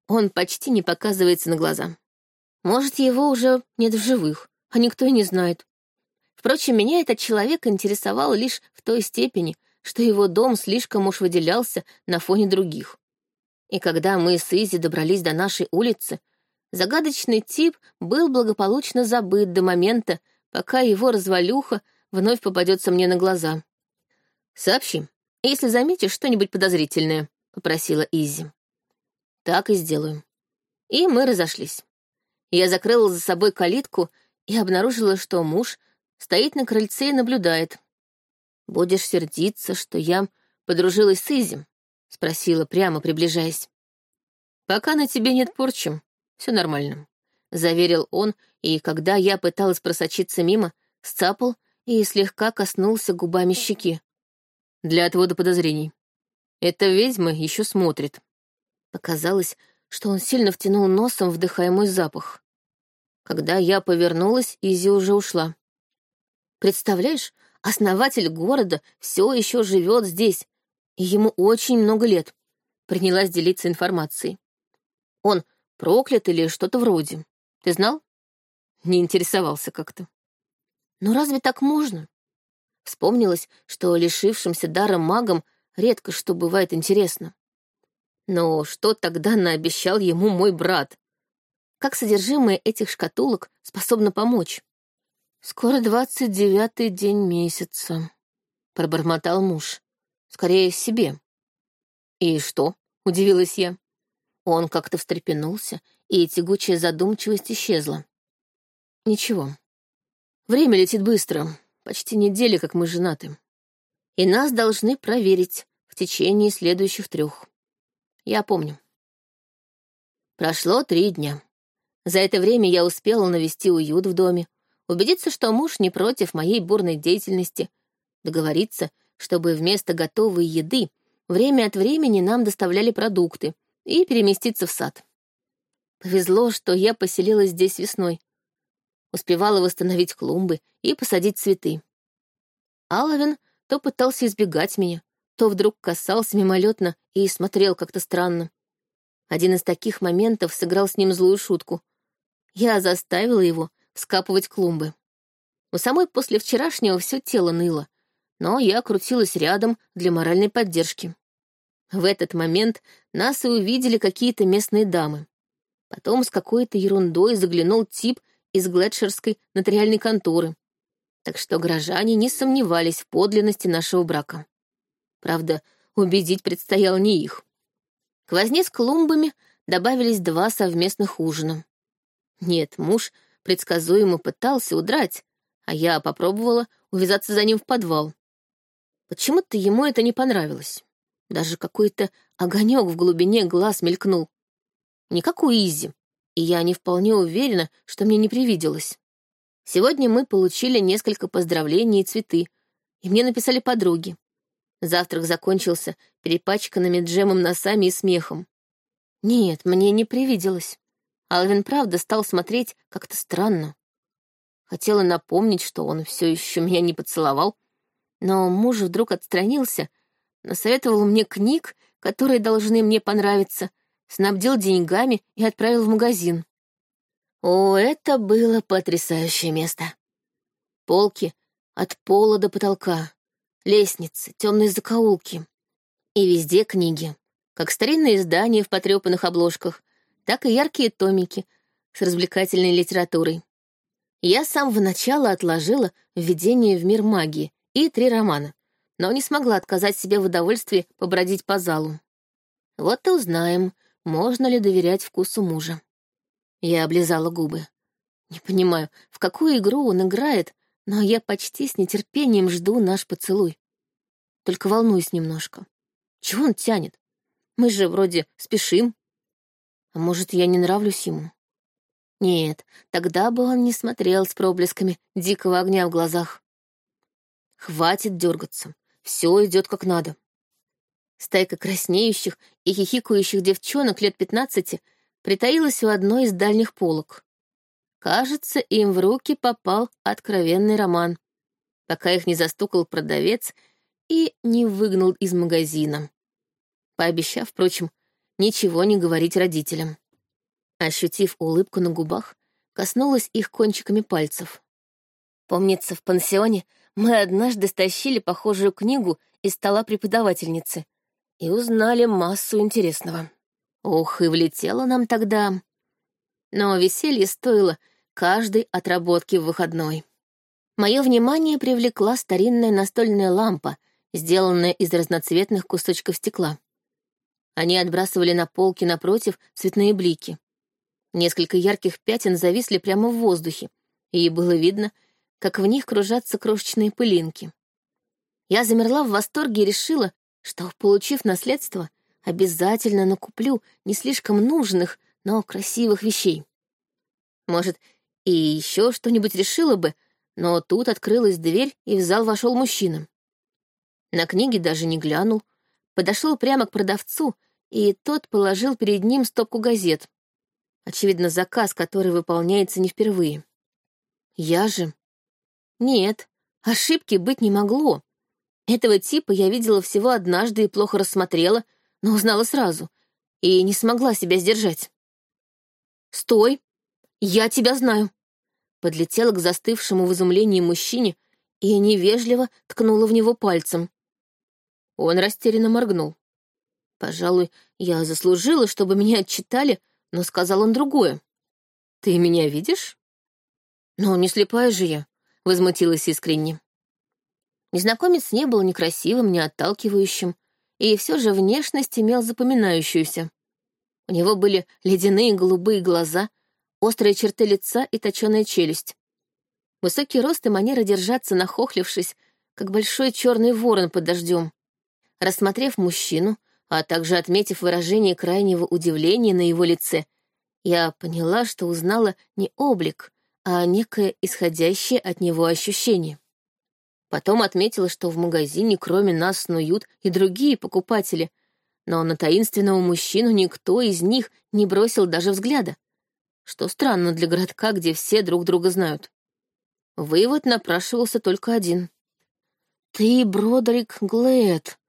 Он почти не показывается на глаза. Может, его уже нет в живых, а никто и не знает. Впрочем, меня этот человек интересовал лишь в той степени, что его дом слишком уж выделялся на фоне других. И когда мы с Изи добрались до нашей улицы, загадочный тип был благополучно забыт до момента, пока его развалюха вновь попадется мне на глаза. «Сообщи, если заметишь что-нибудь подозрительное», — попросила Изи. «Так и сделаю». И мы разошлись. Я закрыла за собой калитку и обнаружила, что муж стоит на крыльце и наблюдает. «Будешь сердиться, что я подружилась с Изи?» — спросила, прямо приближаясь. «Пока на тебе нет порчи, все нормально», — заверил он, и когда я пыталась просочиться мимо, сцапал и слегка коснулся губами щеки. Для отвода подозрений. Эта ведьма еще смотрит. Показалось, что он сильно втянул носом, вдыхая мой запах. Когда я повернулась, Изи уже ушла. Представляешь, основатель города все еще живет здесь, и ему очень много лет. Принялась делиться информацией. Он проклят или что-то вроде. Ты знал? Не интересовался как-то. Но разве так можно? Вспомнилось, что лишившимся дара магам редко что бывает интересно. Но что тогда наобещал ему мой брат? Как содержимое этих шкатулок способно помочь? «Скоро двадцать девятый день месяца», — пробормотал муж. «Скорее себе». «И что?» — удивилась я. Он как-то встрепенулся, и тягучая задумчивость исчезла. «Ничего. Время летит быстро, почти неделя, как мы женаты. И нас должны проверить в течение следующих трех. Я помню. Прошло три дня. За это время я успела навести уют в доме, убедиться, что муж не против моей бурной деятельности, договориться, чтобы вместо готовой еды время от времени нам доставляли продукты и переместиться в сад. Повезло, что я поселилась здесь весной. Успевала восстановить клумбы и посадить цветы. Алавин то пытался избегать меня, то вдруг касался мимолетно и смотрел как-то странно. Один из таких моментов сыграл с ним злую шутку. Я заставила его скапывать клумбы. У самой после вчерашнего все тело ныло, но я крутилась рядом для моральной поддержки. В этот момент нас и увидели какие-то местные дамы. Потом с какой-то ерундой заглянул тип из Гледшерской нотариальной конторы. Так что горожане не сомневались в подлинности нашего брака. Правда, убедить предстояло не их. К возне с клумбами добавились два совместных ужина. Нет, муж предсказуемо пытался удрать, а я попробовала увязаться за ним в подвал. Почему-то ему это не понравилось. Даже какой-то огонек в глубине глаз мелькнул. Не как у Изи, и я не вполне уверена, что мне не привиделось. Сегодня мы получили несколько поздравлений и цветы, и мне написали подруги. Завтрак закончился перепачканными джемом носами и смехом. Нет, мне не привиделось. Алвин правда стал смотреть как-то странно. Хотела напомнить, что он все еще меня не поцеловал, но муж вдруг отстранился, насоветовал мне книг, которые должны мне понравиться, снабдил деньгами и отправил в магазин. О, это было потрясающее место. Полки от пола до потолка, лестницы, темные закоулки. И везде книги, как старинные издания в потрепанных обложках, так и яркие томики с развлекательной литературой. Я с самого начала отложила «Введение в мир магии» и три романа, но не смогла отказать себе в удовольствии побродить по залу. Вот и узнаем, можно ли доверять вкусу мужа. Я облизала губы. Не понимаю, в какую игру он играет, но я почти с нетерпением жду наш поцелуй. Только волнуюсь немножко. Чего он тянет? Мы же вроде спешим. А может, я не нравлюсь ему? Нет, тогда бы он не смотрел с проблесками дикого огня в глазах. Хватит дергаться, все идет как надо. Стайка краснеющих и хихикающих девчонок лет пятнадцати притаилась у одной из дальних полок. Кажется, им в руки попал откровенный роман, пока их не застукал продавец и не выгнал из магазина, пообещав, впрочем, ничего не говорить родителям. Ощутив улыбку на губах, коснулась их кончиками пальцев. Помнится, в пансионе мы однажды стащили похожую книгу из стола преподавательницы и узнали массу интересного. Ох, и влетело нам тогда. Но веселье стоило каждой отработки в выходной. Мое внимание привлекла старинная настольная лампа, сделанная из разноцветных кусочков стекла. Они отбрасывали на полки напротив цветные блики. Несколько ярких пятен зависли прямо в воздухе, и было видно, как в них кружатся крошечные пылинки. Я замерла в восторге и решила, что, получив наследство, обязательно накуплю не слишком нужных, но красивых вещей. Может, и еще что-нибудь решила бы, но тут открылась дверь, и в зал вошел мужчина. На книге даже не глянул, подошел прямо к продавцу, и тот положил перед ним стопку газет. Очевидно, заказ, который выполняется не впервые. Я же... Нет, ошибки быть не могло. Этого типа я видела всего однажды и плохо рассмотрела, но узнала сразу, и не смогла себя сдержать. «Стой! Я тебя знаю!» Подлетела к застывшему в изумлении мужчине и невежливо ткнула в него пальцем. Он растерянно моргнул. Пожалуй, я заслужила, чтобы меня отчитали, но сказал он другое. «Ты меня видишь?» «Ну, не слепая же я», — возмутилась искренне. Незнакомец не был ни красивым, ни отталкивающим, и все же внешность имел запоминающуюся. У него были ледяные голубые глаза, острые черты лица и точеная челюсть. Высокий рост и манера держаться, нахохлившись, как большой черный ворон под дождем. Рассмотрев мужчину, а также отметив выражение крайнего удивления на его лице, я поняла, что узнала не облик, а некое исходящее от него ощущение. Потом отметила, что в магазине кроме нас снуют и другие покупатели, но на таинственного мужчину никто из них не бросил даже взгляда, что странно для городка, где все друг друга знают. Вывод напрашивался только один. «Ты Бродерик Глэд»,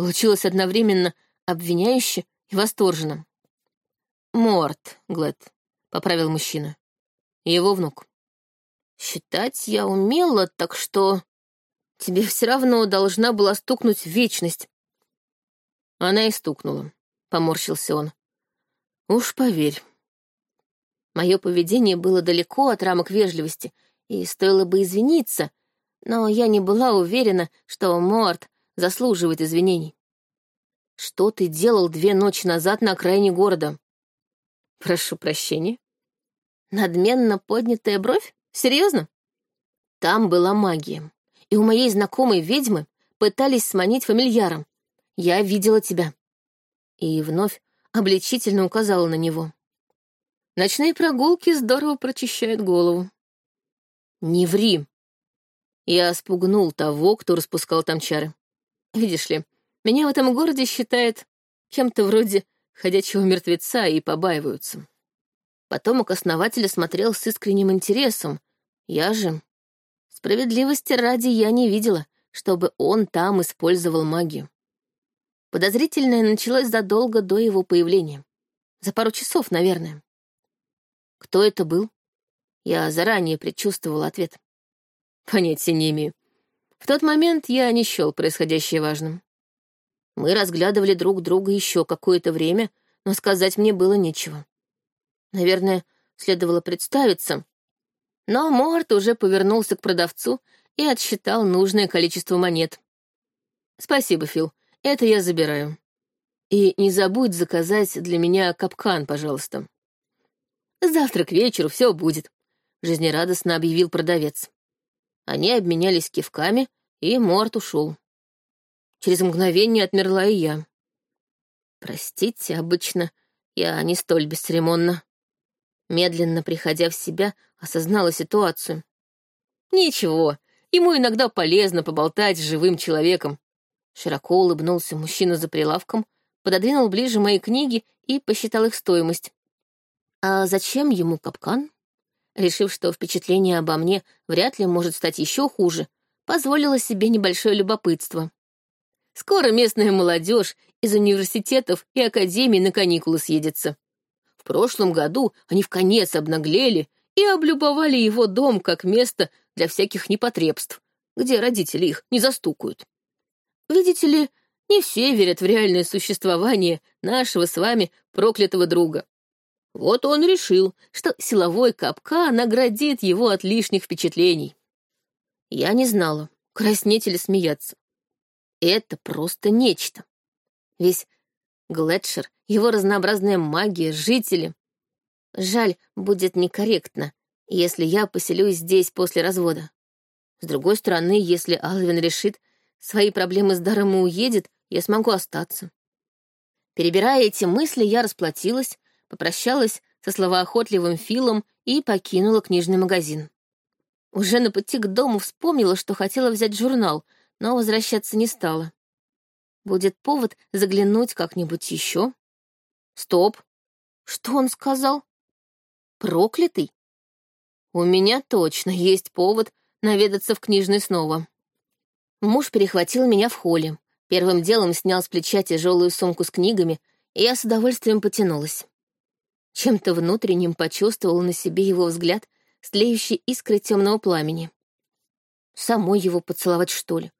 Получилось одновременно обвиняюще и восторженно. «Морт, Глэд», — поправил мужчина. Его внук. «Считать я умела, так что тебе все равно должна была стукнуть вечность». Она и стукнула, — поморщился он. «Уж поверь». Мое поведение было далеко от рамок вежливости, и стоило бы извиниться, но я не была уверена, что Морт заслуживает извинений. Что ты делал две ночи назад на окраине города? Прошу прощения. Надменно поднятая бровь? Серьезно? Там была магия. И у моей знакомой ведьмы пытались сманить фамильяром. Я видела тебя. И вновь обличительно указала на него. Ночные прогулки здорово прочищают голову. Не ври. Я спугнул того, кто распускал там чары. Видишь ли, меня в этом городе считают кем-то вроде ходячего мертвеца и побаиваются. Потомок основателя смотрел с искренним интересом. Я же... Справедливости ради я не видела, чтобы он там использовал магию. Подозрительное началось задолго до его появления. За пару часов, наверное. Кто это был? Я заранее предчувствовал ответ. Понятия не имею. В тот момент я не счел происходящее важным. Мы разглядывали друг друга еще какое-то время, но сказать мне было нечего. Наверное, следовало представиться. Но Морт уже повернулся к продавцу и отсчитал нужное количество монет. «Спасибо, Фил, это я забираю. И не забудь заказать для меня капкан, пожалуйста». «Завтра к вечеру все будет», — жизнерадостно объявил продавец. Они обменялись кивками, и Морт ушел. Через мгновение отмерла и я. Простите, обычно я не столь бесцеремонна. Медленно приходя в себя, осознала ситуацию. Ничего, ему иногда полезно поболтать с живым человеком. Широко улыбнулся мужчина за прилавком, пододвинул ближе мои книги и посчитал их стоимость. А зачем ему капкан? Решив, что впечатление обо мне вряд ли может стать еще хуже, позволила себе небольшое любопытство. Скоро местная молодежь из университетов и академий на каникулы съедется. В прошлом году они в конец обнаглели и облюбовали его дом как место для всяких непотребств, где родители их не застукают. Видите ли, Не все верят в реальное существование нашего с вами проклятого друга. Вот он решил, что силовой капка наградит его от лишних впечатлений. Я не знала, краснеть или смеяться. Это просто нечто. Весь Глетшер, его разнообразная магия, жители. Жаль, будет некорректно, если я поселюсь здесь после развода. С другой стороны, если Алвин решит свои проблемы с даром и уедет, я смогу остаться. Перебирая эти мысли, я расплатилась, попрощалась со словоохотливым Филом и покинула книжный магазин. Уже на пути к дому вспомнила, что хотела взять журнал, но возвращаться не стала. Будет повод заглянуть как-нибудь еще. Стоп. Что он сказал? Проклятый? У меня точно есть повод наведаться в книжный снова. Муж перехватил меня в холле, первым делом снял с плеча тяжелую сумку с книгами, и я с удовольствием потянулась. Чем-то внутренним почувствовала на себе его взгляд, стлеющий искры темного пламени. Самой его поцеловать, что ли?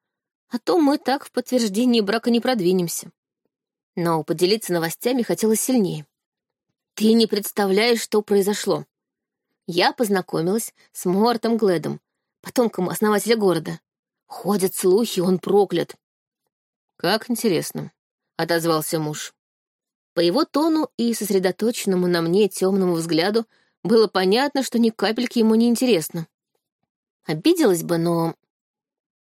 А то мы так в подтверждении брака не продвинемся. Но поделиться новостями хотелось сильнее. Ты не представляешь, что произошло. Я познакомилась с Мортом Гледом, потомком основателя города. Ходят слухи, он проклят. Как интересно, — отозвался муж. По его тону и сосредоточенному на мне темному взгляду было понятно, что ни капельки ему не интересно. Обиделась бы, но...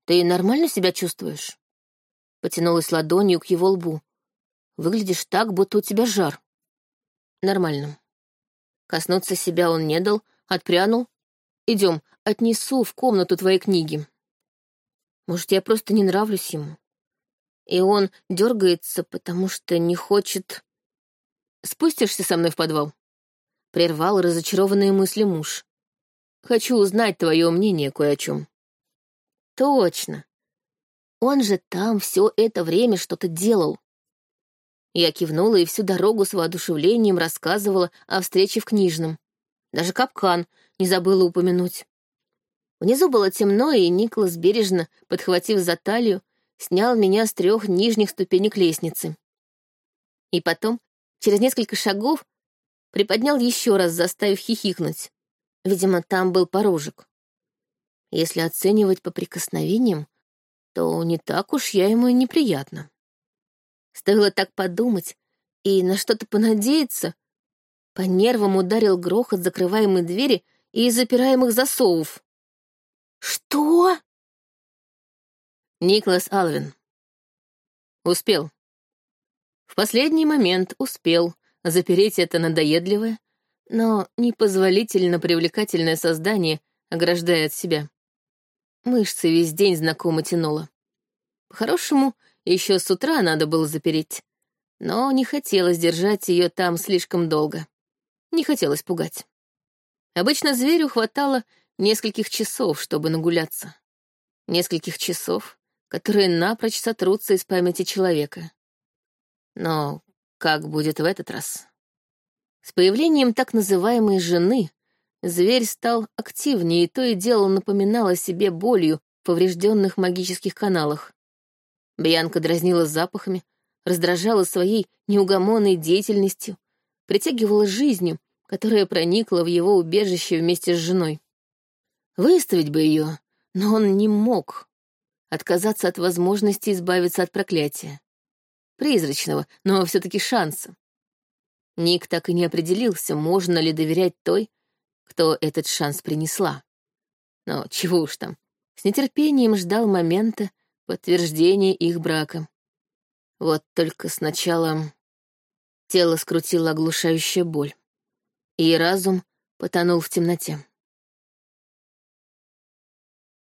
Ты нормально себя чувствуешь? Потянулась ладонью к его лбу. Выглядишь так, будто у тебя жар. Нормально. Коснуться себя он не дал, отпрянул. Идем, отнесу в комнату твои книги. Может, я просто не нравлюсь ему. И он дергается, потому что не хочет... Спустишься со мной в подвал? Прервал разочарованные мысли муж. Хочу узнать твое мнение кое о чем. Точно. Он же там все это время что-то делал. Я кивнула и всю дорогу с воодушевлением рассказывала о встрече в книжном. Даже капкан не забыла упомянуть. Внизу было темно, и Николас бережно, подхватив за талию, снял меня с трех нижних ступенек лестницы. И потом, через несколько шагов, приподнял еще раз, заставив хихикнуть. Видимо, там был порожек. Если оценивать по прикосновениям, то не так уж я ему и неприятна. Стоило так подумать и на что-то понадеяться. По нервам ударил грохот закрываемой двери и запираемых засовов. «Что?» Никлас Алвин. Успел. В последний момент успел запереть это надоедливое, но непозволительно привлекательное создание, ограждая от себя. Мышцы весь день знакомо тянуло. По-хорошему, еще с утра надо было запереть, но не хотелось держать ее там слишком долго. Не хотелось пугать. Обычно зверю хватало нескольких часов, чтобы нагуляться. Нескольких часов, которые напрочь сотрутся из памяти человека. Но как будет в этот раз? С появлением так называемой «жены» зверь стал активнее и то и дело напоминал о себе болью в поврежденных магических каналах. Бьянка дразнила запахами, раздражала своей неугомонной деятельностью, притягивала жизнью, которая проникла в его убежище вместе с женой. Выставить бы ее, но он не мог отказаться от возможности избавиться от проклятия. Призрачного, но все-таки шанса. Ник так и не определился, можно ли доверять той, кто этот шанс принесла. Но чего уж там, с нетерпением ждал момента подтверждения их брака. Вот только сначала тело скрутило оглушающая боль, и разум потонул в темноте.